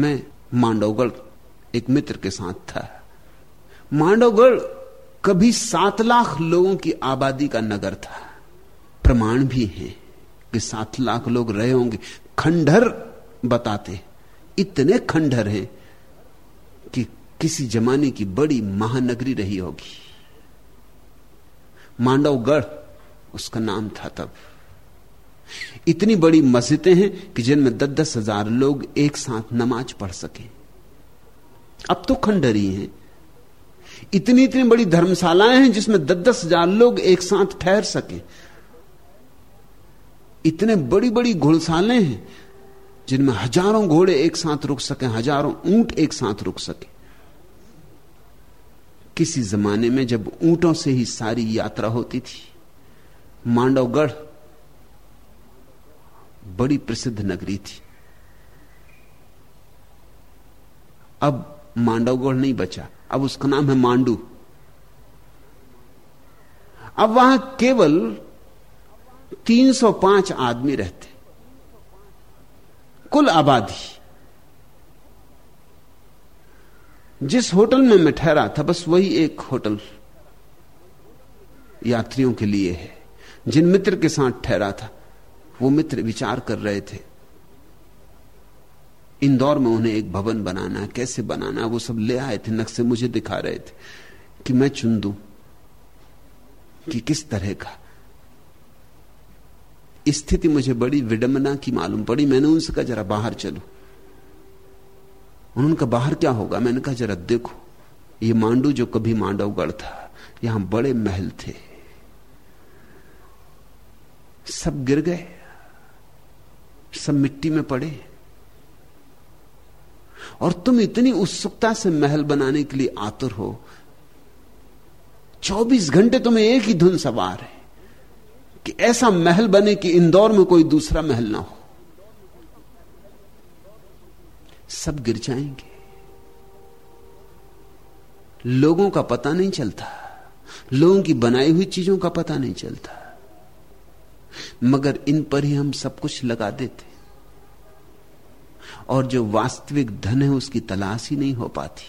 मैं मांडवगढ़ एक मित्र के साथ था। मांडवगढ़ कभी सात लाख लोगों की आबादी का नगर था। प्रमाण भी है कि सात लाख लोग रहे होंगे। खंडहर बताते, इतने खंडहर हैं कि किसी जमाने की बड़ी महानगरी रही होगी। मांडवगढ़ उसका नाम था तब। इतनी बड़ी मस्जिदें हैं कि जिनमें दस दस हज़ार लोग एक साथ नमाज़ पढ़ सके। अब तो खंडरी हैं। इतनी इतनी बड़ी धर्मशालाएँ हैं जिसमें दस दस हज़ार लोग एक साथ ठहर सके। इतने बड़ी बड़ी घुड़सालें हैं जिनमें हज़ारों घोड़े एक साथ रुक सके, हज़ारों ऊँट एक साथ रुक सके। किसी जमाने में जब ऊंटों से ही सारी यात्रा होती थी, मांडवगढ़ बड़ी प्रसिद्ध नगरी थी। अब मांडवगढ़ नहीं बचा। अब उसका नाम है मांडू। अब वहाँ केवल 305 आदमी रहते। कुल आबादी। जिस होटल में मैं ठहरा था, बस वही एक होटल यात्रियों के लिए है, जिन मित्र के साथ ठहरा था। वो मित्र विचार कर रहे थे। इंदौर में उन्हें एक भवन बनाना, कैसे बनाना, वो सब ले आए थे, नक्शे मुझे दिखा रहे थे कि मैं चुन दू, कि किस तरह का। स्थिति मुझे बड़ी विडंबना की मालूम पड़ी। मैंने उनसे कहा, जरा बाहर चलो। उन्होंने कहा, बाहर क्या होगा? मैंने कहा, जरा देखो, ये मांडू जो कभी मांडवगढ़ था, यहाँ बड़े महल थे। सब गिर गए। सब मिट्टी में पड़े। और तुम इतनी उत्सुकता से महल बनाने के लिए आतुर हो। 24 घंटे तुम्हें एक ही धुन सवार है कि ऐसा महल बने कि इंदौर में कोई दूसरा महल ना हो। सब गिर जाएँगे। लोगों का पता नहीं चलता। लोगों की बनाई हुई चीज़ों का पता नहीं चलता। मगर इन पर ही हम सब कुछ लगा देते। और जो वास्तविक धन है उसकी तलाश ही नहीं हो पाती।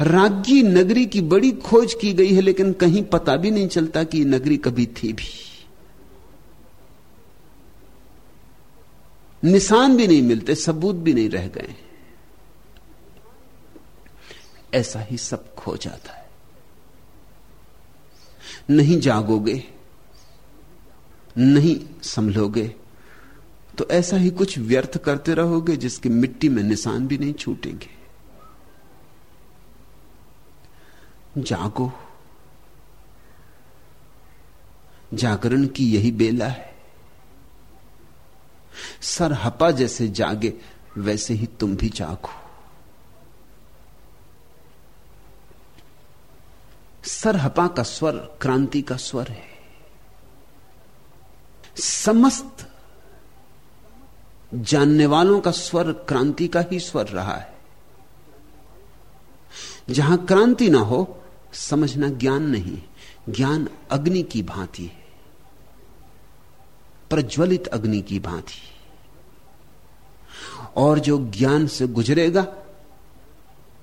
राज्य नगरी की बड़ी खोज की गई है, लेकिन कहीं पता भी नहीं चलता कि नगरी कभी थी भी। निशान भी नहीं मिलते, सबूत भी नहीं रह गए। ऐसा ही सब खो जाता है। नहीं जागोगे, नहीं संभलोगे तो ऐसा ही कुछ व्यर्थ करते रहोगे जिसके मिट्टी में निशान भी नहीं छूटेंगे। जागो। जागरण की यही बेला है। सर हपा जैसे जागे, वैसे ही तुम भी जागो। सरहपा का स्वर क्रांति का स्वर है। समस्त जानने वालों का स्वर क्रांति का ही स्वर रहा है। जहाँ क्रांति ना हो, समझना ज्ञान नहीं ज्ञान अग्नि की भांति है। प्रज्वलित अग्नि की भांति और जो ज्ञान से गुजरेगा,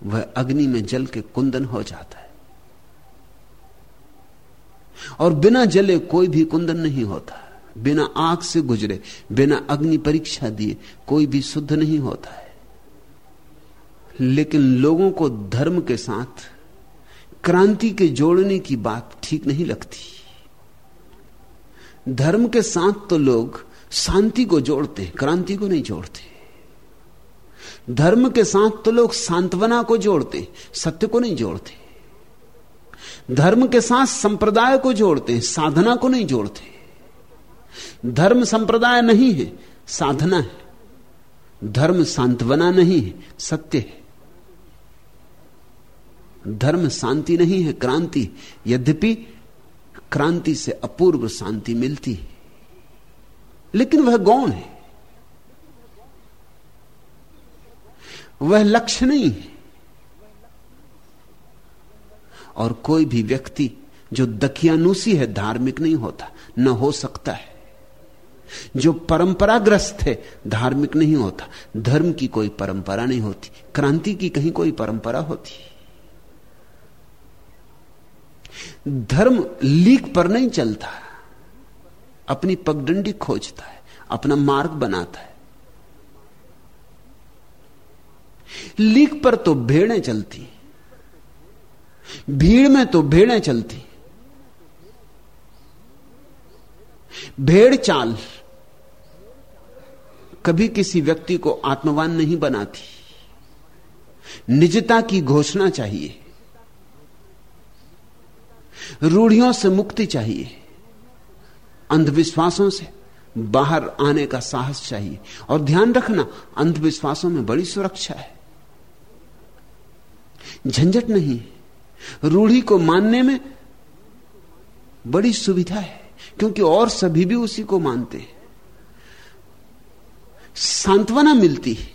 वह अग्नि में जल के कुंदन हो जाता है। और बिना जले कोई भी कुंदन नहीं होता। बिना आग से गुजरे, बिना अग्नि परीक्षा दिए कोई भी शुद्ध नहीं होता है। लेकिन लोगों को धर्म के साथ क्रांति के जोड़ने की बात ठीक नहीं लगती। धर्म के साथ तो लोग शांति को जोड़ते हैं, क्रांति को नहीं जोड़ते। धर्म के साथ तो लोग सांत्वना को जोड़ते सत्य को नहीं जोड़ते। धर्म के साथ संप्रदाय को जोड़ते हैं, साधना को नहीं जोड़ते धर्म संप्रदाय नहीं है, साधना है। धर्म सांत्वना नहीं है, सत्य है। धर्म शांति नहीं है, क्रांति। यद्यपि क्रांति से अपूर्व शांति मिलती है। लेकिन वह गौण है। वह लक्ष्य नहीं है। और कोई भी व्यक्ति जो दकियानुसी है, धार्मिक नहीं होता, न हो सकता है। जो परंपराग्रस्त है, धार्मिक नहीं होता। धर्म की कोई परंपरा नहीं होती, क्रांति की कहीं कोई परंपरा होती। धर्म लीक पर नहीं चलता, अपनी पगडंडी खोजता है, अपना मार्ग बनाता है। लीक पर तो भेड़ें चलती भीड़ में तो भेड़ें चलती। भेड़ चाल कभी किसी व्यक्ति को आत्मवान नहीं बनाती। निजता की घोषणा चाहिए। रूढ़ियों से मुक्ति चाहिए। अंधविश्वासों से बाहर आने का साहस चाहिए। और ध्यान रखना, अंधविश्वासों में बड़ी सुरक्षा है। झंझट नहीं। रूढ़ी को मानने में बड़ी सुविधा है, क्योंकि और सभी भी उसी को मानते हैं। सांत्वना मिलती है।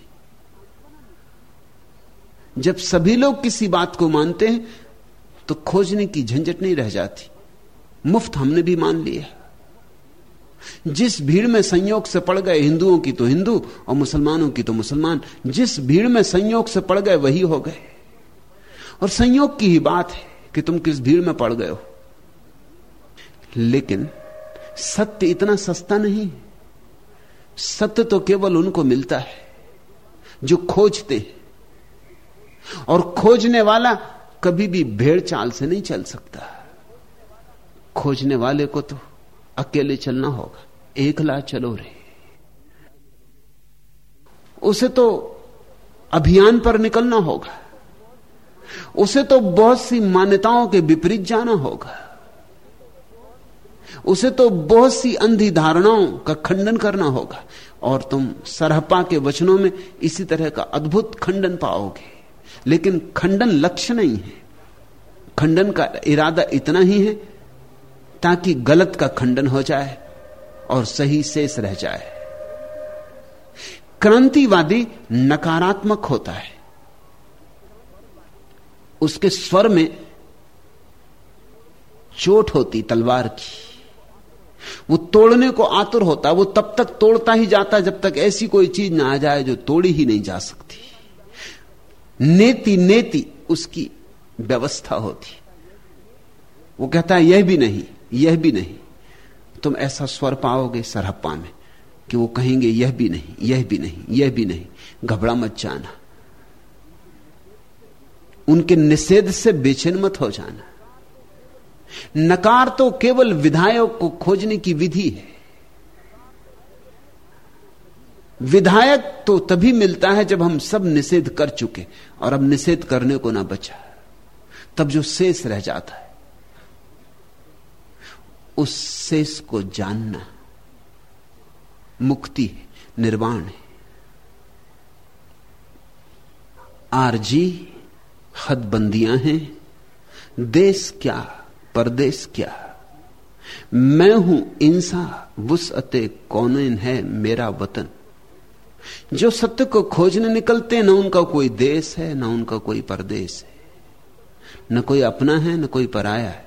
जब सभी लोग किसी बात को मानते हैं तो खोजने की झंझट नहीं रह जाती। मुफ़्त हमने भी मान लिया। जिस भीड़ में संयोग से पड़ गए हिंदुओं की तो हिंदू, और मुसलमानों की तो मुसलमान। जिस भीड़ में संयोग से पड़ गए, वही हो गए। और संयोग की ही बात है कि तुम किस भीड़ में पड़ गए हो। लेकिन सत्य इतना सस्ता नहीं। सत्य तो केवल उनको मिलता है जो खोजते हैं। और खोजने वाला कभी भी भेड़ चाल से नहीं चल सकता। खोजने वाले को तो अकेले चलना होगा। एकला चलो रे। उसे तो अभियान पर निकलना होगा। उसे तो बहुत सी मान्यताओं के विपरीत जाना होगा। उसे तो बहुत सी अंधी धारणाओं का खंडन करना होगा। और तुम सरहपा के वचनों में इसी तरह का अद्भुत खंडन पाओगे। लेकिन खंडन लक्ष्य नहीं है। खंडन का इरादा इतना ही है ताकि गलत का खंडन हो जाए और सही शेष रह जाए। क्रांतिवादी नकारात्मक होता है। उसके स्वर में चोट होती तलवार की। वो तोड़ने को आतुर होता, वो तब तक तोड़ता ही जाता जब तक ऐसी कोई चीज़ ना आ जाए जो तोड़ी ही नहीं जा सकती। नेति नेति, उसकी व्यवस्था होती। वो कहता है, यह भी नहीं, यह भी नहीं। तुम ऐसा स्वर पाओगे सरहप्पा में कि वो कहेंगे, यह भी नहीं, यह भी नहीं, यह भी नहीं। घबरा मत जाना। उनके निषेध से बेचैन मत हो जाना। नकार तो केवल विधायक को खोजने की विधि है। विधायक तो तभी मिलता है जब हम सब निषेध कर चुके और अब निषेध करने को ना बचा। तब जो शेष रह जाता है, उस शेष को जानना मुक्ति है, निर्वाण है। आरजी हदबंदियाँ हैं। देश क्या, परदेश क्या? मैं हूँ इंसा, वुस वुसअते कौन है मेरा वतन। जो सत्य को खोजने निकलते, ना उनका कोई देश है, न उनका कोई परदेश है। न कोई अपना है, न कोई पराया है।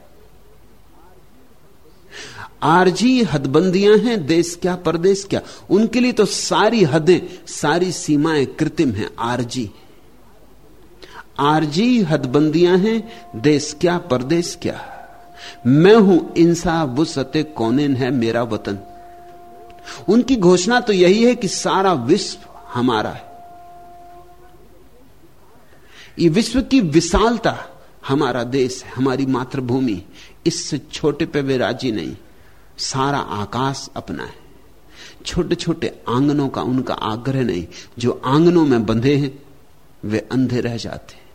आरजी हदबंदियाँ हैं, देश क्या, परदेश क्या? उनके लिए तो सारी हदें, सारी सीमाएँ कृत्रिम हैं, आरजी आरजी हदबंदियाँ हैं, देश क्या, परदेश क्या? मैं हूँ इंसा वुसते कौन है मेरा वतन? उनकी घोषणा तो यही है कि सारा विश्व हमारा है। ये विश्व की विशालता हमारा देश है, हमारी मातृभूमि। इससे छोटे पे वे राज़ी नहीं। सारा आकाश अपना है। छोटे छोटे आंगनों का उनका आग्रह नहीं। जो आंगनों में बंधे हैं, वे अंधे रह जाते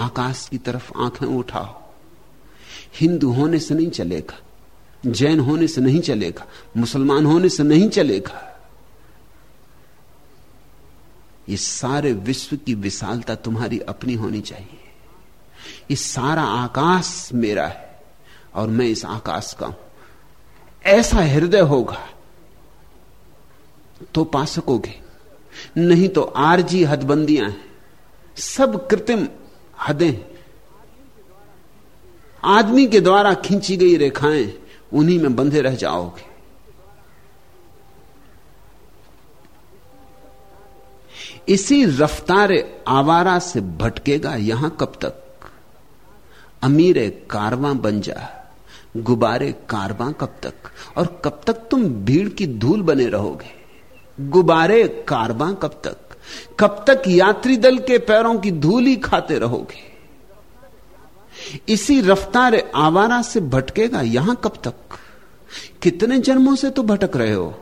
आकाश की तरफ़ आँखें उठाओ। हिंदू होने से नहीं चलेगा, जैन होने से नहीं चलेगा, मुसलमान होने से नहीं चलेगा। ये सारे विश्व की विशालता तुम्हारी अपनी होनी चाहिए। ये सारा आकाश मेरा है और मैं इस आकाश का हूँ। ऐसा हृदय होगा तो पा सकोगे, नहीं तो आरजी हदबंदियाँ हैं। सब कृत्रिम हदें। आदमी के द्वारा खींची गई रेखाएँ, उन्हीं में बंधे रह जाओगे। इसी रफ्तार आवारा से भटकेगा यहाँ कब तक? अमीर कारवां बन जा, गुब्बारे कारवां कब तक? और कब तक तुम भीड़ की धूल बने रहोगे? गुब्बारे कारवां कब तक? कब तक यात्री दल के पैरों की धूल ही खाते रहोगे? इसी रफ्तार आवारा से भटकेगा यहाँ कब तक? कितने जन्मों से तो भटक रहे हो?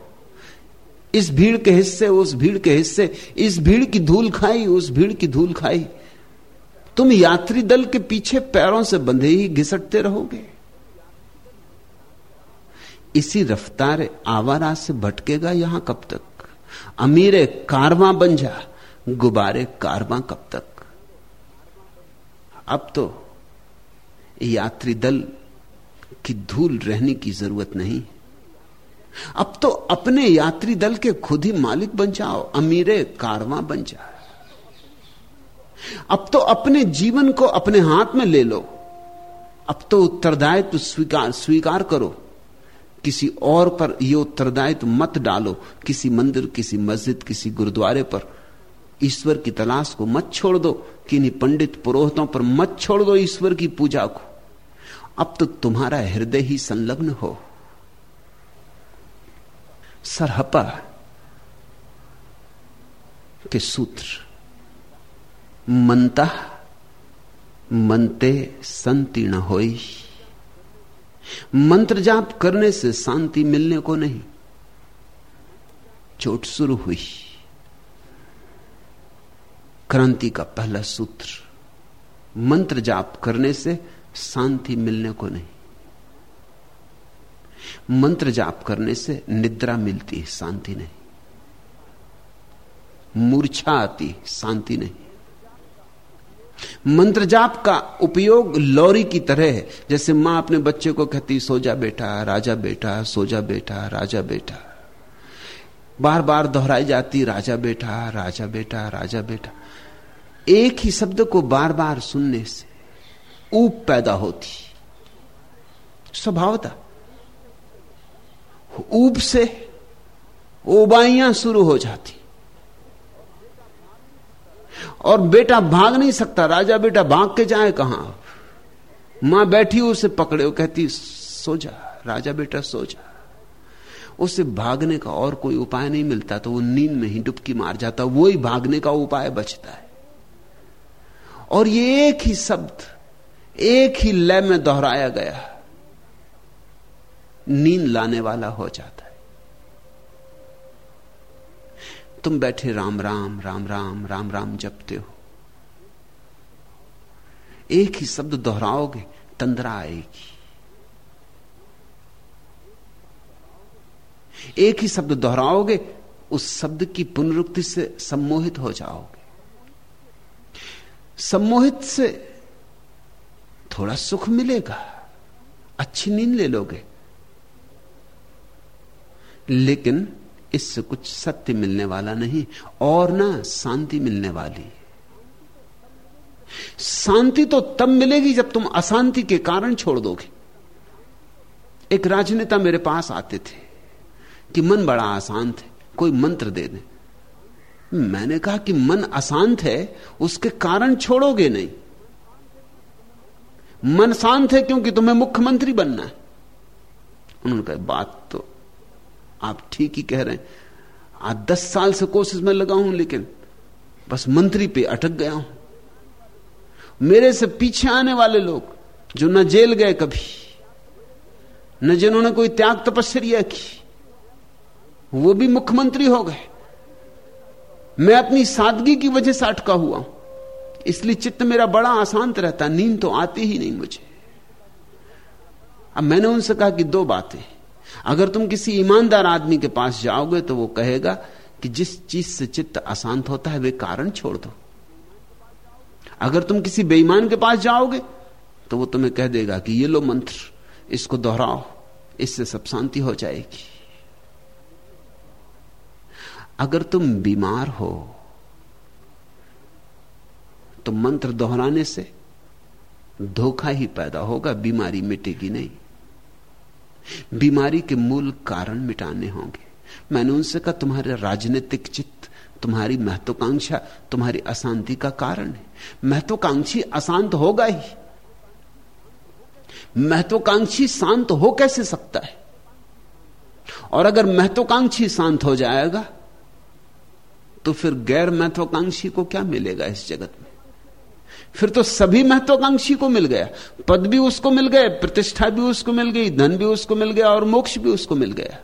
इस भीड़ के हिस्से, उस भीड़ के हिस्से, इस भीड़ की धूल खाई, उस भीड़ की धूल खाई। तुम यात्री दल के पीछे पैरों से बंधे ही घिसटते रहोगे। इसी रफ्तार आवारा से भटकेगा यहाँ कब तक? अमीर कारवां बन जा, गुब्बारे कारवां कब तक? अब तो यात्री दल की धूल रहने की ज़रूरत नहीं। अब तो अपने यात्री दल के खुद ही मालिक बन जाओ, अमीरे कारवां बन जाओ अब तो अपने जीवन को अपने हाथ में ले लो। अब तो उत्तरदायित्व स्वीकार स्वीकार करो। किसी और पर यह उत्तरदायित्व मत डालो, किसी मंदिर, किसी मस्जिद, किसी गुरुद्वारे पर। ईश्वर की तलाश को मत छोड़ दो किन्हीं पंडित पुरोहितों पर मत छोड़ दो ईश्वर की पूजा को। अब तो तुम्हारा हृदय ही संलग्न हो। सरहपा के सूत्र मनता मनते संति न होई। मंत्र जाप करने से शांति मिलने को नहीं। चोट शुरू हुई। क्रांति का पहला सूत्र मंत्र जाप करने से शांति मिलने को नहीं। मंत्र जाप करने से निद्रा मिलती है शांति नहीं। मूर्छा आती, शांति नहीं। मंत्र जाप का उपयोग लौरी की तरह है। जैसे माँ अपने बच्चे को कहती सो जा बेटा, राजा बेटा सो जा बेटा, राजा बेटा। बार बार दोहराई जाती, राजा बेटा राजा बेटा राजा बेटा। एक ही शब्द को बार बार सुनने से ऊप पैदा होती। स्वभावता ऊप से उबाइयाँ शुरू हो जाती। और बेटा भाग नहीं सकता, राजा बेटा भाग के जाए कहाँ? माँ बैठी, उसे पकड़े, वो कहती सो जा राजा बेटा सो जा उसे भागने का और कोई उपाय नहीं मिलता तो वो नींद में ही डुबकी मार जाता वो ही भागने का उपाय बचता है। और ये एक ही शब्द, एक ही लय में दोहराया गया, नींद लाने वाला हो जाता। तुम बैठे राम राम राम राम राम राम जपते हो। एक ही शब्द दोहराओगे, तंद्रा आएगी। एक ही शब्द दोहराओगे, उस शब्द की पुनरुक्ति से सम्मोहित हो जाओगे। सम्मोहित से थोड़ा सुख मिलेगा, अच्छी नींद ले लोगे। लेकिन इससे कुछ सत्य मिलने वाला नहीं और ना शांति मिलने वाली। शांति तो तब मिलेगी जब तुम अशांति के कारण छोड़ दोगे। एक राजनेता मेरे पास आते थे कि मन बड़ा अशांत है, कोई मंत्र दे दे। मैंने कहा कि मन अशांत है, उसके कारण छोड़ोगे नहीं। मन शांत है क्योंकि तुम्हें मुख्यमंत्री बनना है। उन्होंने कहा, बात तो आप ठीक ही कह रहे हैं। आज दस साल से कोशिश में लगा हूँ, लेकिन बस मंत्री पे अटक गया हूँ। मेरे से पीछे आने वाले लोग जो न जेल गए कभी, न जिन्होंने कोई त्याग तपस्या की, वो भी मुख्यमंत्री हो गए। मैं अपनी सादगी की वजह से अटका हुआ हूँ। इसलिए चित्त मेरा बड़ा अशांत रहता नींद तो आती ही नहीं मुझे। अब मैंने उनसे कहा कि दो बातें। अगर तुम किसी ईमानदार आदमी के पास जाओगे तो वो कहेगा कि जिस चीज़ से चित्त अशांत होता है, वे कारण छोड़ दो। अगर तुम किसी बेईमान के पास जाओगे तो वो तुम्हें कह देगा कि ये लो मंत्र, इसको दोहराओ, इससे सब शांति हो जाएगी। अगर तुम बीमार हो तो मंत्र दोहराने से धोखा ही पैदा होगा, बीमारी मिटेगी नहीं। बीमारी के मूल कारण मिटाने होंगे। मैंने उनसे कहा, तुम्हारे राजनीतिक चित्त, तुम्हारी महत्वाकांक्षा, तुम्हारी अशांति का कारण है। महत्वाकांक्षी अशांत होगा ही। महत्वाकांक्षी शांत हो कैसे सकता है? और अगर महत्वाकांक्षी शांत हो जाएगा तो फिर गैर महत्वाकांक्षी को क्या मिलेगा इस जगत में? फिर तो सभी महत्वाकांक्षी को मिल गया। पद भी उसको मिल गए, प्रतिष्ठा भी उसको मिल गई, धन भी उसको मिल गया और मोक्ष भी उसको मिल गया।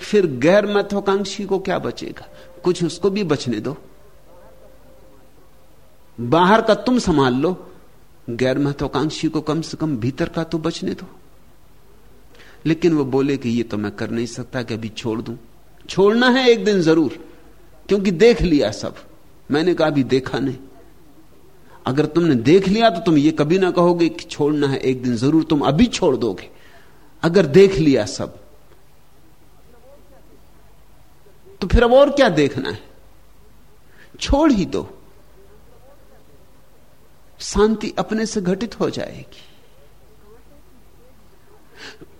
फिर गैर महत्वाकांक्षी को क्या बचेगा? कुछ उसको भी बचने दो। बाहर का तुम संभाल लो, गैर महत्वाकांक्षी को कम से कम भीतर का तो बचने दो। लेकिन वो बोले कि ये तो मैं कर नहीं सकता कि अभी छोड़ दूँ। छोड़ना है एक दिन ज़रूर, क्योंकि देख लिया सब। मैंने कहा अभी देखा नहीं। अगर तुमने देख लिया तो तुम ये कभी ना कहोगे कि छोड़ना है, एक दिन ज़रूर तुम अभी छोड़ दोगे। अगर देख लिया सब तो फिर अब और क्या देखना है? छोड़ ही दो। शांति अपने से घटित हो जाएगी।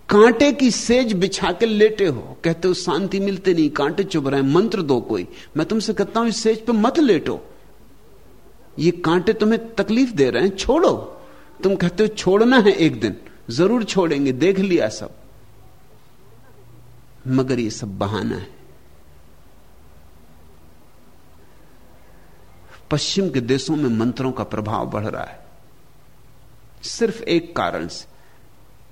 कांटे की सेज बिछा के लेटे हो, कहते हो शांति मिलते नहीं, कांटे चुभ रहे मंत्र दो कोई। मैं तुमसे कहता हूँ, इस सेज पे मत लेटो। ये कांटे तुम्हें तकलीफ़ दे रहे हैं, छोड़ो। तुम कहते हो छोड़ना है एक दिन, ज़रूर छोड़ेंगे, देख लिया सब। मगर ये सब बहाना है। पश्चिम के देशों में मंत्रों का प्रभाव बढ़ रहा है। सिर्फ़ एक कारण से,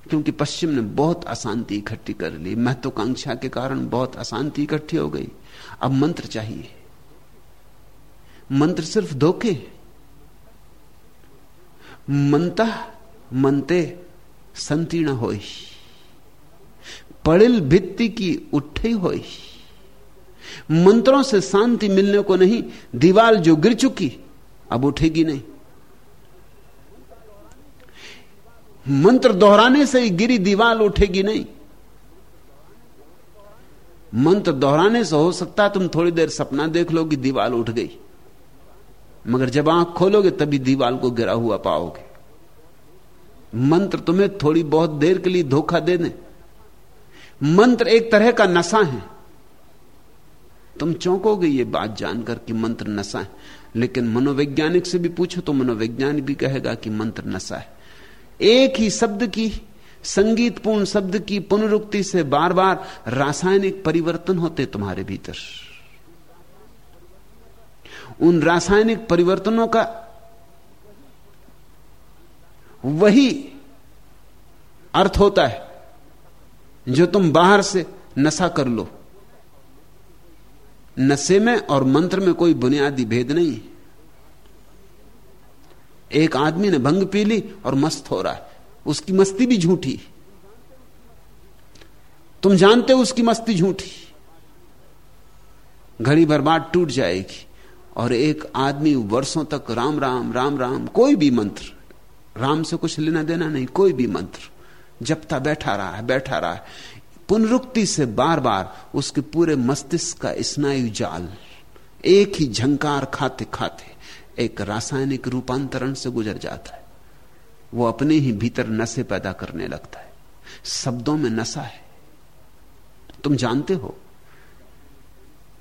क्योंकि पश्चिम ने बहुत अशांति इकट्ठी कर ली। महत्वाकांक्षा के कारण बहुत अशांति इकट्ठी हो गई। अब मंत्र चाहिए। मंत्र सिर्फ़ धोखे मनता मनते संतीर्ण हो पड़िल भित्ति की उठे हो मंत्रों से शांति मिलने को नहीं, दीवाल जो गिर चुकी, अब उठेगी नहीं। मंत्र दोहराने से ही गिरी दीवाल उठेगी नहीं। मंत्र दोहराने से हो सकता है तुम थोड़ी देर सपना देख लो कि दीवाल उठ गई। मगर जब आँख खोलोगे तभी दीवाल को गिरा हुआ पाओगे। मंत्र तुम्हें थोड़ी बहुत देर के लिए धोखा दे दें मंत्र एक तरह का नशा है। तुम चौंकोगे ये बात जानकर कि मंत्र नशा है। लेकिन मनोवैज्ञानिक से भी पूछो तो मनोवैज्ञानिक भी कहेगा कि मंत्र नशा है। एक ही शब्द की, संगीतपूर्ण शब्द की पुनरुक्ति से बार बार रासायनिक परिवर्तन होते तुम्हारे भीतर। उन रासायनिक परिवर्तनों का वही अर्थ होता है, जो तुम बाहर से नशा कर लो। नशे में और मंत्र में कोई बुनियादी भेद नहीं एक आदमी ने भंग पी ली और मस्त हो रहा है। उसकी मस्ती भी झूठी तुम जानते हो उसकी मस्ती झूठी घड़ी भर बाद टूट जाएगी। और एक आदमी वर्षों तक राम राम राम राम, कोई भी मंत्र, राम से कुछ लेना देना नहीं, कोई भी मंत्र जपता बैठा रहा है, बैठा रहा है। पुनरुक्ति से बार बार उसके पूरे मस्तिष्क का स्नायु जाल, एक ही झंकार खाते खाते एक रासायनिक रूपांतरण से गुजर जाता है। वो अपने ही भीतर नशे पैदा करने लगता है। शब्दों में नशा है। तुम जानते हो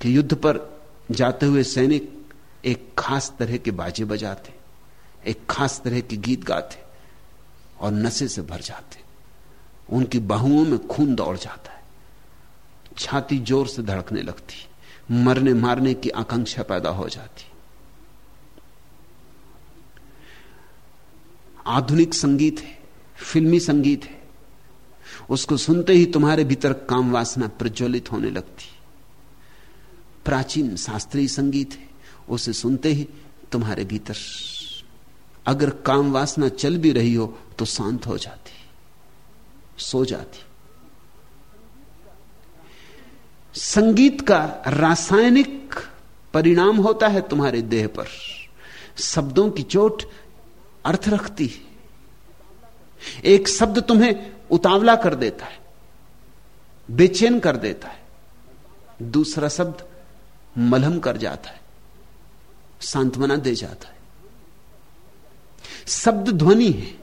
कि युद्ध पर जाते हुए सैनिक एक खास तरह के बाजे बजाते, एक खास तरह के गीत गाते और नशे से भर जाते। उनकी बाहुओं में खून दौड़ जाता है। छाती ज़ोर से धड़कने लगती, मरने मारने की आकांक्षा पैदा हो जाती। आधुनिक संगीत है, फिल्मी संगीत है। उसको सुनते ही तुम्हारे भीतर काम वासना प्रज्वलित होने लगती। प्राचीन शास्त्रीय संगीत है उसे सुनते ही तुम्हारे भीतर अगर काम वासना चल भी रही हो तो शांत हो जाती, सो जाती। संगीत का रासायनिक परिणाम होता है तुम्हारे देह पर। शब्दों की चोट अर्थ रखती है। एक शब्द तुम्हें उतावला कर देता है, बेचैन कर देता है। दूसरा शब्द मलहम कर जाता है। सांत्वना दे जाता है। शब्द ध्वनि है।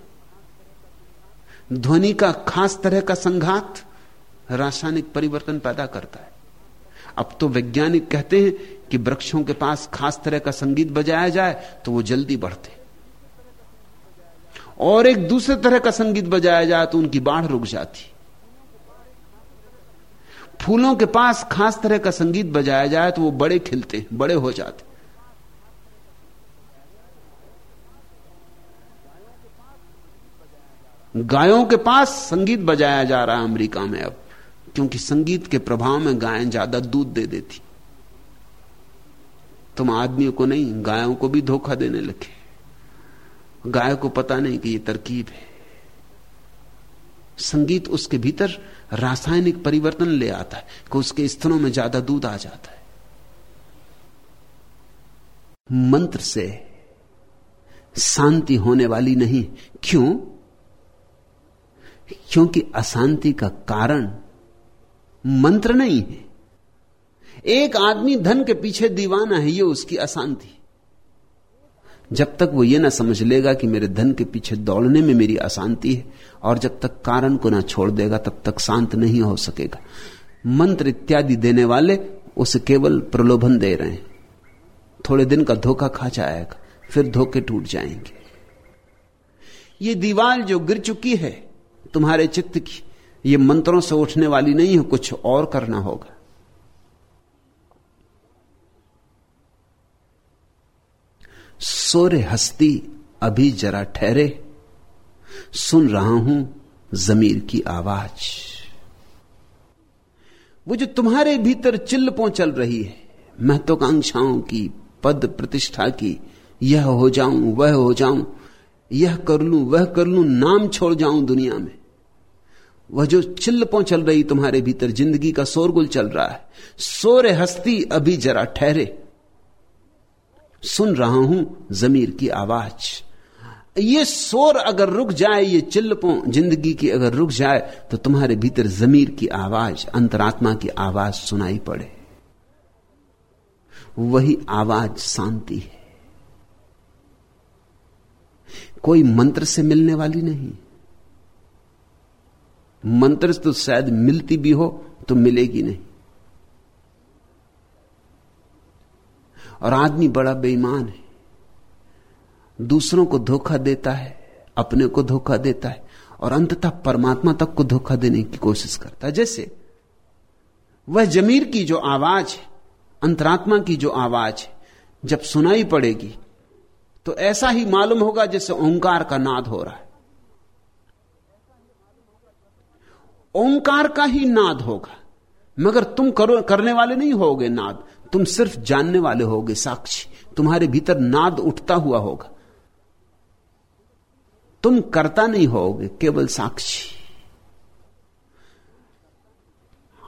ध्वनि का खास तरह का संघात रासायनिक परिवर्तन पैदा करता है। अब तो वैज्ञानिक कहते हैं कि वृक्षों के पास खास तरह का संगीत बजाया जाए तो वो जल्दी बढ़ते। और एक दूसरे तरह का संगीत बजाया जाए तो उनकी बाढ़ रुक जाती। फूलों के पास खास तरह का संगीत बजाया जाए तो वो बड़े खिलते बड़े हो जाते गायों के पास संगीत बजाया जा रहा है अमेरिका में अब, क्योंकि संगीत के प्रभाव में गायें ज़्यादा दूध दे देती। तुम आदमियों को नहीं, गायों को भी धोखा देने लगे। गाय को पता नहीं कि ये तरकीब है। संगीत उसके भीतर रासायनिक परिवर्तन ले आता है, कि उसके स्तनों में ज़्यादा दूध आ जाता है। मंत्र से शांति होने वाली नहीं। क्यों? क्योंकि अशांति का कारण मंत्र नहीं है। एक आदमी धन के पीछे दीवाना है, ये उसकी अशांति। जब तक वो ये ना समझ लेगा कि मेरे धन के पीछे दौड़ने में मेरी अशांति है, और जब तक कारण को ना छोड़ देगा, तब तक शांत नहीं हो सकेगा। मंत्र इत्यादि देने वाले उसे केवल प्रलोभन दे रहे हैं। थोड़े दिन का धोखा खा जाएगा, फिर धोखे टूट जाएँगे। ये दीवार जो गिर चुकी है तुम्हारे चित्त की ये मंत्रों से उठने वाली नहीं है, कुछ और करना होगा। सोरे हस्ती अभी जरा ठहरे, सुन रहा हूँ जमीर की आवाज़। वो जो तुम्हारे भीतर चिल्लपों चल रही है, महत्वाकांक्षाओं की, पद प्रतिष्ठा की, यह हो जाऊँ, वह हो जाऊँ यह कर लूँ, वह कर लूँ, नाम छोड़ जाऊँ दुनिया में। वह जो चिल्लपों चल रही तुम्हारे भीतर, ज़िंदगी का शोरगुल चल रहा है। सोरे हस्ती अभी जरा ठहरे। सुन रहा हूँ जमीर की आवाज़। ये शोर अगर रुक जाए, ये चिल्लपों ज़िंदगी की अगर रुक जाए तो तुम्हारे भीतर जमीर की आवाज़, अंतरात्मा की आवाज़ सुनाई पड़े। वही आवाज़ शांति है। कोई मंत्र से मिलने वाली नहीं। मंत्र तो शायद मिलती भी हो तो मिलेगी नहीं। और आदमी बड़ा बेईमान है। दूसरों को धोखा देता है, अपने को धोखा देता है, और अंततः परमात्मा तक को धोखा देने की कोशिश करता है। जैसे वह जमीर की जो आवाज़ है, अंतरात्मा की जो आवाज़ है, जब सुनाई पड़ेगी तो ऐसा ही मालूम होगा जैसे ओंकार का नाद हो रहा है। ओंकार का ही नाद होगा। मगर तुम करो, करने वाले नहीं होगे नाद। तुम सिर्फ़ जानने वाले होगे साक्षी। तुम्हारे भीतर नाद उठता हुआ होगा। तुम करता नहीं होगे, केवल साक्षी।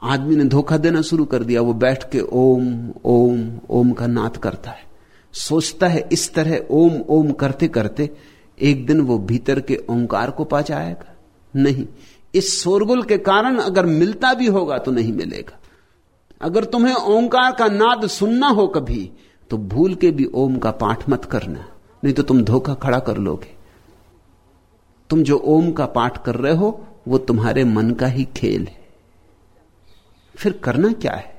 आदमी ने धोखा देना शुरू कर दिया। वो बैठ के ओम ओम ओम का नाद करता है। सोचता है इस तरह ओम ओम करते करते एक दिन वो भीतर के ओंकार को पा जाएगा। नहीं, इस शोरगुल के कारण अगर मिलता भी होगा तो नहीं मिलेगा। अगर तुम्हें ओंकार का नाद सुनना हो कभी तो भूल के भी ओम का पाठ मत करना, नहीं तो तुम धोखा खड़ा कर लोगे। तुम जो ओम का पाठ कर रहे हो, वो तुम्हारे मन का ही खेल है। फिर करना क्या है?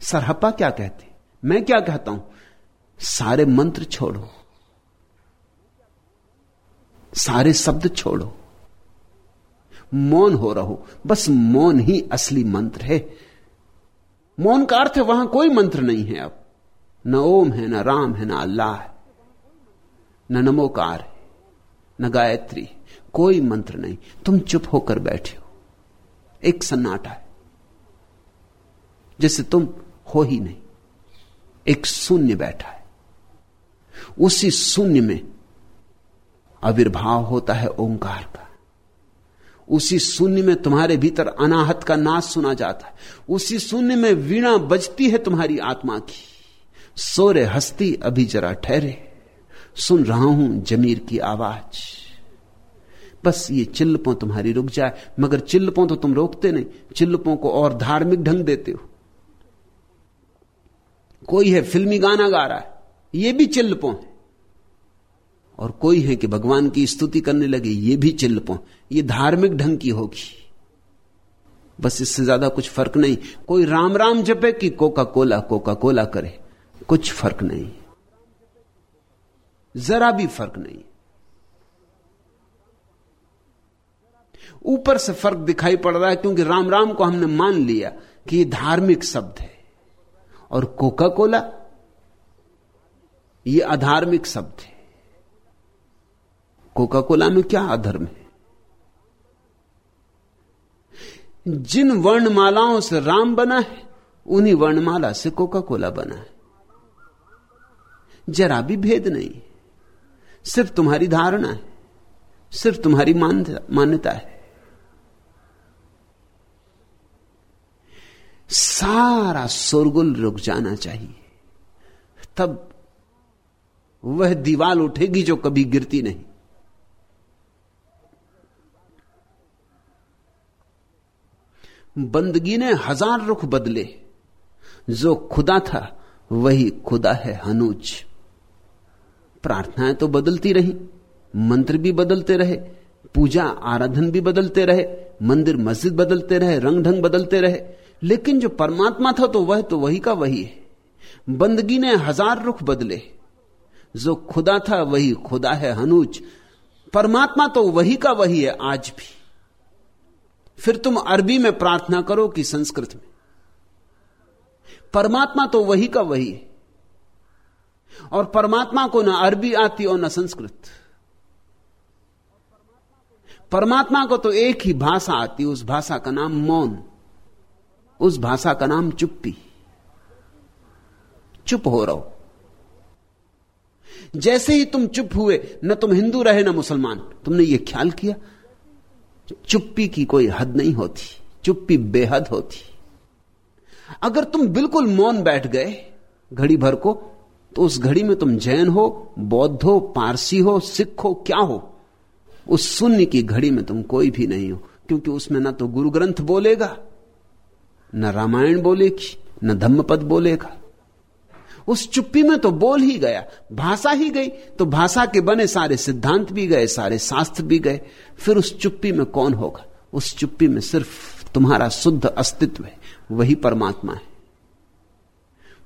सरहपा क्या कहते? मैं क्या कहता हूँ? सारे मंत्र छोड़ो। सारे शब्द छोड़ो। मौन हो रहो। बस मौन ही असली मंत्र है। मौन का अर्थ है वहाँ कोई मंत्र नहीं है अब। न ओम है, न राम है, न अल्लाह है। न नमोकार है, न गायत्री। कोई मंत्र नहीं। तुम चुप होकर बैठे हो। एक सन्नाटा है, जैसे तुम हो ही नहीं। एक शून्य बैठा है। उसी शून्य में आविर्भाव होता है ओंकार का। उसी शून्य में तुम्हारे भीतर अनाहत का नाश सुना जाता है। उसी शून्य में वीणा बजती है तुम्हारी आत्मा की। सोरे हस्ती अभी जरा ठहरे। सुन रहा हूँ जमीर की आवाज़। बस ये चिल्लपों तुम्हारी रुक जाए, मगर चिल्लपों तो तुम रोकते नहीं। चिल्लपों को और धार्मिक ढंग देते हो। कोई है फिल्मी गाना गा रहा है? ये भी चिल्लपों। है और कोई है कि भगवान की स्तुति करने लगे, ये भी चिल्लपों। ये धार्मिक ढंग की होगी। बस इससे ज़्यादा कुछ फ़र्क नहीं। कोई राम राम जपे कि कोका कोला कोका कोला करे। कुछ फ़र्क नहीं। जरा भी फ़र्क नहीं। ऊपर से फ़र्क दिखाई पड़ रहा है क्योंकि राम राम को हमने मान लिया कि यह धार्मिक शब्द है। और कोका कोला यह अधार्मिक शब्द है। कोका कोला में क्या अधर्म है? जिन वर्णमालाओं से राम बना है, उन्हीं वर्णमाला से कोका कोला बना है। जरा भी भेद नहीं सिर्फ़ तुम्हारी धारणा है। सिर्फ़ तुम्हारी मान्यता है। सारा शोरगुल रुक जाना चाहिए। तब वह दीवाल उठेगी जो कभी गिरती नहीं। बंदगी ने हज़ार रुख बदले। जो खुदा था, वही खुदा है हनुज। प्रार्थनाएँ तो बदलती रही, मंत्र भी बदलते रहे, पूजा आराधन भी बदलते रहे, मंदिर मस्जिद बदलते रहे रंग ढंग बदलते रहे। लेकिन जो परमात्मा था तो वह तो वही का वही है। बंदगी ने हज़ार रुख बदले। जो खुदा था वही खुदा है हनुज। परमात्मा तो वही का वही है आज भी। फिर तुम अरबी में प्रार्थना करो कि संस्कृत में। परमात्मा तो वही का वही है। और परमात्मा को ना अरबी आती और ना संस्कृत। परमात्मा को तो एक ही भाषा आती, उस भाषा का नाम मौन। उस भाषा का नाम चुप्पी। चुप हो रहो। जैसे ही तुम चुप हुए, न तुम हिंदू रहे, न मुसलमान। तुमने यह ख्याल किया? चुप्पी की कोई हद नहीं होती। चुप्पी बेहद होती। अगर तुम बिल्कुल मौन बैठ गए, घड़ी भर को तो उस घड़ी में तुम जैन हो, बौद्ध हो, पारसी हो, सिख हो, क्या हो, उस शून्य की घड़ी में तुम कोई भी नहीं हो, क्योंकि उसमें ना तो गुरु ग्रंथ बोलेगा, न रामायण बोलेगी, न धम्मपद बोलेगा। उस चुप्पी में तो बोल ही गया, भाषा ही गई तो भाषा के बने सारे सिद्धांत भी गए, सारे शास्त्र भी गए, फिर उस चुप्पी में कौन होगा? उस चुप्पी में सिर्फ़ तुम्हारा शुद्ध अस्तित्व है, वही परमात्मा है।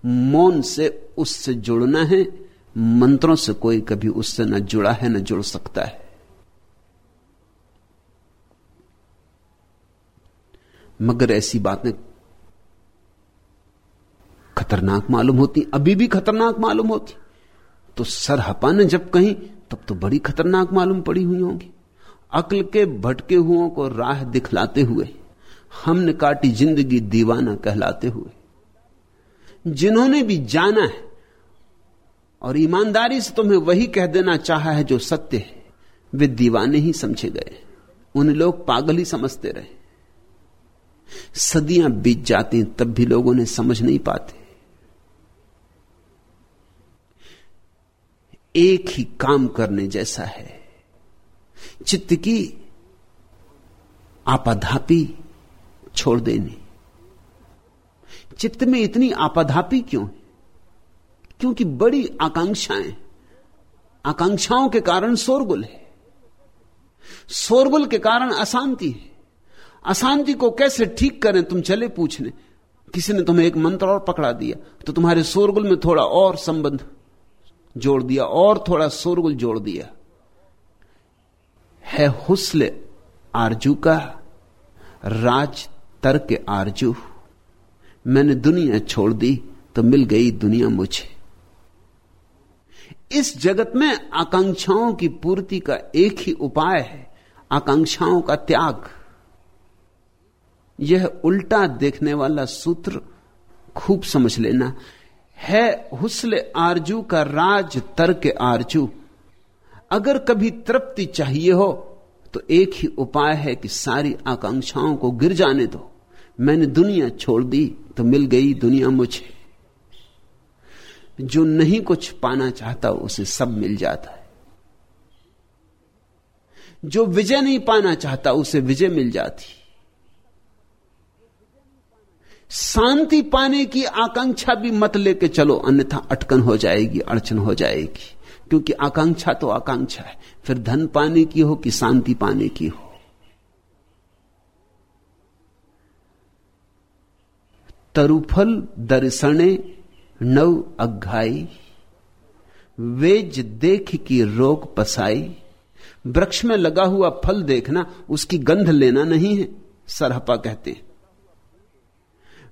मौन से उससे जुड़ना है, मंत्रों से कोई कभी उससे न जुड़ा है, न जुड़ सकता है। मगर ऐसी बातें खतरनाक मालूम होती, अभी भी खतरनाक मालूम होती। तो सरहपा ने जब कहीं, तब तो बड़ी खतरनाक मालूम पड़ी हुई होंगी। अक्ल के भटके हुओं को राह दिखलाते हुए, हमने काटी ज़िंदगी दीवाना कहलाते हुए। जिन्होंने भी जाना है, और ईमानदारी से तुम्हें वही कह देना चाहा है जो सत्य है, वे दीवाने ही समझे गए। उन्हें लोग पागल ही समझते रहे। सदियाँ बीत जाती, तब भी लोग उन्हें समझ नहीं पाते। एक ही काम करने जैसा है। चित्त की आपाधापी छोड़ देनी। चित्त में इतनी आपाधापी क्यों है? क्योंकि बड़ी आकांक्षाएँ, आकांक्षाओं के कारण शोरगुल है। शोरगुल के कारण अशांति है। अशांति को कैसे ठीक करें तुम चले पूछने? किसी ने तुम्हें एक मंत्र और पकड़ा दिया तो तुम्हारे शोरगुल में थोड़ा और संबंध जोड़ दिया, और थोड़ा शोरगुल जोड़ दिया। है हुस्ल आरज़ू का, राज तर्क आरज़ू। मैंने दुनिया छोड़ दी तो मिल गई दुनिया मुझे। इस जगत में आकांक्षाओं की पूर्ति का एक ही उपाय है, आकांक्षाओं का त्याग। यह उल्टा देखने वाला सूत्र खूब समझ लेना। है हुस्ल आरज़ू का राज तर्क आरज़ू। अगर कभी तृप्ति चाहिए हो तो एक ही उपाय है कि सारी आकांक्षाओं को गिर जाने दो। मैंने दुनिया छोड़ दी तो मिल गई दुनिया मुझे। जो नहीं कुछ पाना चाहता, उसे सब मिल जाता है। जो विजय नहीं पाना चाहता, उसे विजय मिल जाती। शांति पाने की आकांक्षा भी मत लेके चलो, अन्यथा अटकन हो जाएगी, अड़चन हो जाएगी। क्योंकि आकांक्षा तो आकांक्षा है। फिर धन पाने की हो कि शांति पाने की हो? तरुफल दर्शने नव अघाई। वेज देख की रोग पसाई। वृक्ष में लगा हुआ फल देखना, उसकी गंध लेना नहीं है, सरहपा कहते हैं।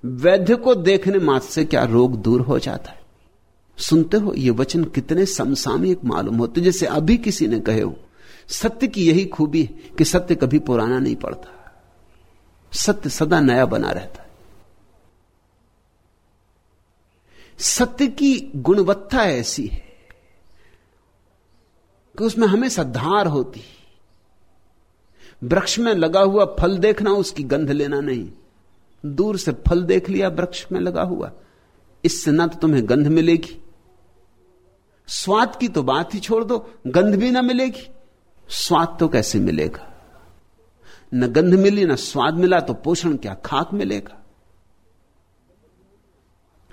वैद्य को देखने मात्र से क्या रोग दूर हो जाता है? सुनते हो, ये वचन कितने समसामयिक मालूम होते जैसे अभी किसी ने कहे हो, सत्य की यही खूबी है कि सत्य कभी पुराना नहीं पड़ता। सत्य सदा नया बना रहता है। सत्य की गुणवत्ता ऐसी है कि उसमें हमेशा धार होती वृक्ष में लगा हुआ फल देखना, उसकी गंध लेना नहीं। दूर से फल देख लिया, वृक्ष में लगा हुआ। इससे ना तो तुम्हें गंध मिलेगी। स्वाद की तो बात ही छोड़ दो, गंध भी ना मिलेगी। स्वाद तो कैसे मिलेगा? न गंध मिली, ना स्वाद मिला तो पोषण क्या खाक मिलेगा?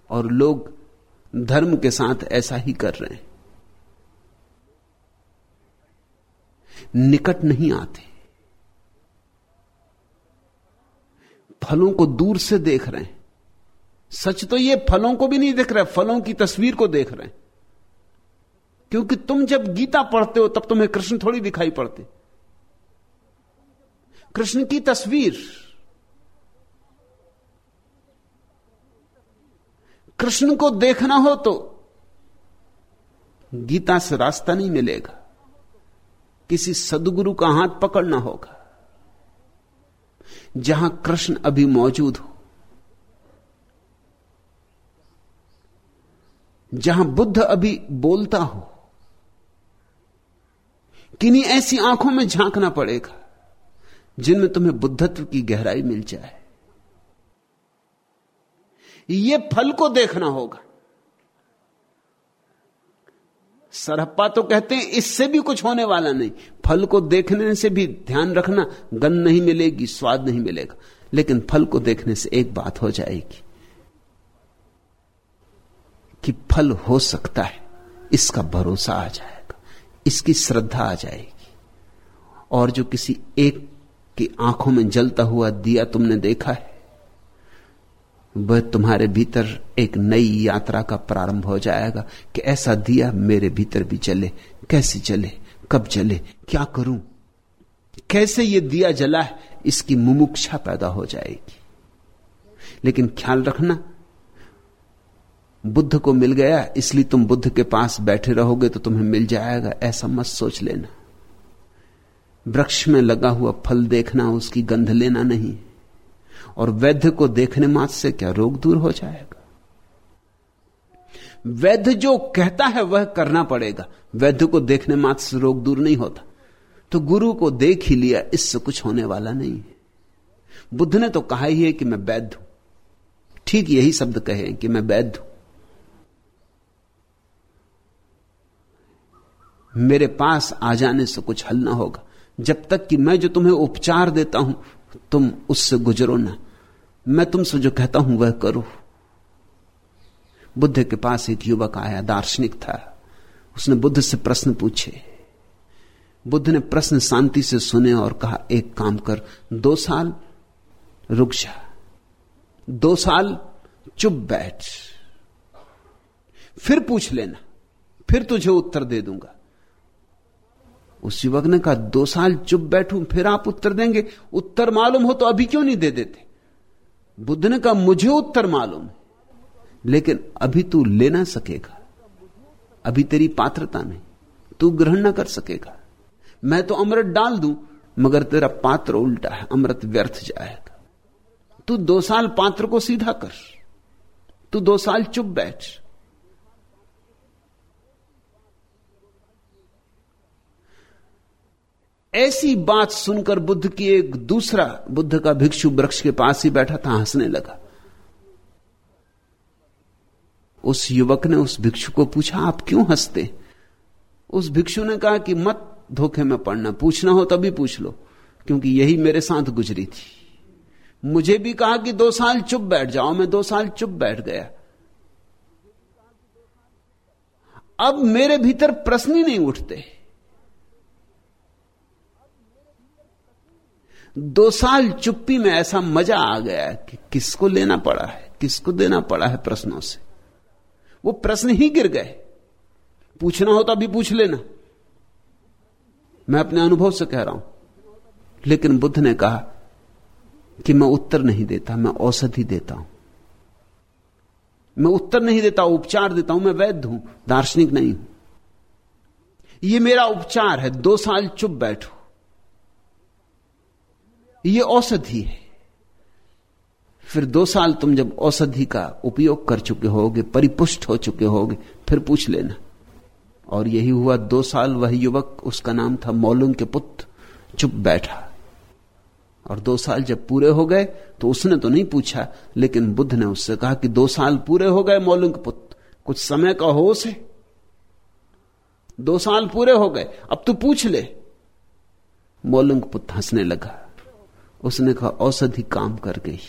और लोग धर्म के साथ ऐसा ही कर रहे हैं। निकट नहीं आते। फलों को दूर से देख रहे हैं। सच तो ये फलों को भी नहीं देख रहे, फलों की तस्वीर को देख रहे हैं। क्योंकि तुम जब गीता पढ़ते हो, तब तुम्हें कृष्ण थोड़ी दिखाई पड़ते। कृष्ण की तस्वीर, कृष्ण को देखना हो तो गीता से रास्ता नहीं मिलेगा। किसी सदगुरु का हाथ पकड़ना होगा। जहाँ कृष्ण अभी मौजूद हो। जहाँ बुद्ध अभी बोलता हो। किन्हीं ऐसी आँखों में झांकना पड़ेगा, जिनमें तुम्हें बुद्धत्व की गहराई मिल जाए। यह फल को देखना होगा। सरहप्पा तो कहते हैं, इससे भी कुछ होने वाला नहीं। फल को देखने से भी ध्यान रखना, गंध नहीं मिलेगी, स्वाद नहीं मिलेगा। लेकिन फल को देखने से एक बात हो जाएगी कि फल हो सकता है, इसका भरोसा आ जाएगा, इसकी श्रद्धा आ जाएगी। और जो किसी एक की आँखों में जलता हुआ दिया तुमने देखा है वह तुम्हारे भीतर एक नई यात्रा का प्रारंभ हो जाएगा कि ऐसा दिया मेरे भीतर भी चले कैसे चले कब चले क्या करूँ? कैसे ये दिया जला है? इसकी मुमुक्षा पैदा हो जाएगी। लेकिन ख्याल रखना, बुद्ध को मिल गया, इसलिए तुम बुद्ध के पास बैठे रहोगे तो तुम्हें मिल जाएगा। ऐसा मत सोच लेना। वृक्ष में लगा हुआ फल देखना, उसकी गंध लेना नहीं। और वैद्य को देखने मात्र से क्या रोग दूर हो जाएगा? वैद्य जो कहता है वह करना पड़ेगा। वैद्य को देखने मात्र से रोग दूर नहीं होता। तो गुरु को देख ही लिया, इससे कुछ होने वाला नहीं है। बुद्ध ने तो कहा ही है कि मैं वैद्य हूँ। ठीक यही शब्द कहे कि मैं वैद्य हूँ। मेरे पास आ जाने से कुछ हल ना होगा। जब तक कि मैं जो तुम्हें उपचार देता हूँ तुम उससे गुजरो ना। मैं तुमसे जो कहता हूँ, वह करो। बुद्ध के पास एक युवक आया, दार्शनिक था। उसने बुद्ध से प्रश्न पूछे। बुद्ध ने प्रश्न शांति से सुने और कहा, एक काम कर, दो साल रुक जा। दो साल चुप बैठ। फिर पूछ लेना, फिर तुझे उत्तर दे दूँगा। उस युवक ने कहा दो साल चुप बैठूं, फिर आप उत्तर देंगे। उत्तर मालूम हो तो अभी क्यों नहीं दे देते? बुद्ध ने कहा, मुझे उत्तर मालूम लेकिन अभी तू ले ना सकेगा। अभी तेरी पात्रता नहीं, तू ग्रहण ना कर सकेगा। मैं तो अमृत डाल दूँ, मगर तेरा पात्र उल्टा है, अमृत व्यर्थ जाएगा। तू दो साल पात्र को सीधा कर, तू दो साल चुप बैठ। ऐसी बात सुनकर बुद्ध की एक दूसरा, बुद्ध का भिक्षु वृक्ष के पास ही बैठा, था, हंसने लगा। उस युवक ने उस भिक्षु को पूछा, आप क्यों हँसते? उस भिक्षु ने कहा कि, मत धोखे में पड़ना, पूछना हो तभी पूछ लो, क्योंकि यही मेरे साथ गुजरी थी। मुझे भी कहा कि दो साल चुप बैठ जाओ, मैं दो साल चुप बैठ गया। अब मेरे भीतर प्रश्न ही नहीं उठते। दो साल चुप्पी में ऐसा मज़ा आ गया कि किसको लेना पड़ा है, किसको देना पड़ा है प्रश्नों से। वो प्रश्न ही गिर गए। पूछना होता भी पूछ लेना। मैं अपने अनुभव से कह रहा हूँ। लेकिन बुद्ध ने कहा कि मैं उत्तर नहीं देता, मैं औषधि देता हूँ। मैं उत्तर नहीं देता, उपचार देता हूँ, मैं वैद्य हूँ, दार्शनिक नहीं हूँ। यह मेरा उपचार है, दो साल चुप बैठो। यह औषधि है। फिर दो साल तुम जब औषधि का उपयोग कर चुके होगे, परिपुष्ट हो चुके होगे, फिर पूछ लेना। और यही हुआ दो साल, वह युवक, उसका नाम था मौलुंग के पुत्र, चुप बैठा। और दो साल जब पूरे हो गए तो उसने तो नहीं पूछा, लेकिन बुद्ध ने उससे कहा कि दो साल पूरे हो गए मौलुंग पुत्र। कुछ समय का होश है। दो साल पूरे हो गए, अब तू पूछ ले। मौलुंग पुत्र हंसने लगा। उसने कहा, औषधि काम कर गई।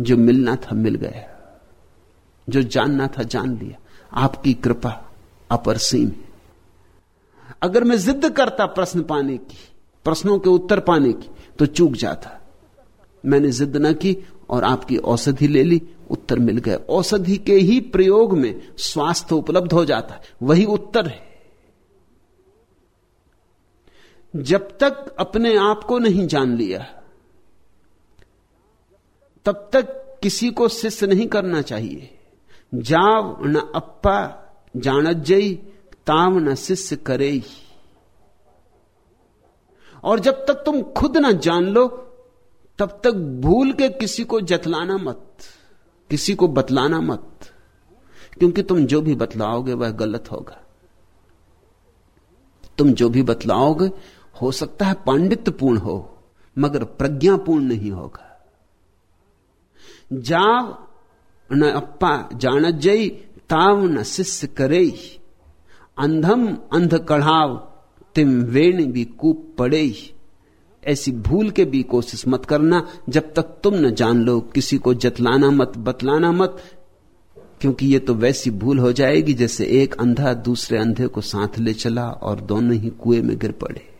जो मिलना था, मिल गया। जो जानना था, जान लिया। आपकी कृपा अपरसीम है। अगर मैं जिद करता प्रश्न पाने की, प्रश्नों के उत्तर पाने की तो चूक जाता। मैंने जिद ना की और आपकी औषधि ले ली, उत्तर मिल गए औषधि के ही प्रयोग में स्वास्थ्य उपलब्ध हो जाता। है वही उत्तर है। जब तक अपने आप को नहीं जान लिया, तब तक किसी को शिष्य नहीं करना चाहिए। जाव न अप्पा, जानत जई, ताव न शिष्य करे और जब तक तुम खुद ना जान लो, तब तक भूल के किसी को जतलाना मत, किसी को बतलाना मत, क्योंकि तुम जो भी बतलाओगे वह गलत होगा। तुम जो भी बतलाओगे हो सकता है पांडित्यपूर्ण हो, मगर प्रज्ञापूर्ण नहीं होगा। जाव न अप्पा जानत जई ताव न शिष्य करे, अंधम अंध कढ़ाव, तिम वेण भी कूप पड़े। ऐसी भूल के भी कोशिश मत करना, जब तक तुम न जान लो, किसी को जतलाना मत, बतलाना मत, क्योंकि ये तो वैसी भूल हो जाएगी जैसे एक अंधा दूसरे अंधे को साथ ले चला और दोनों ही कुएँ में गिर पड़े।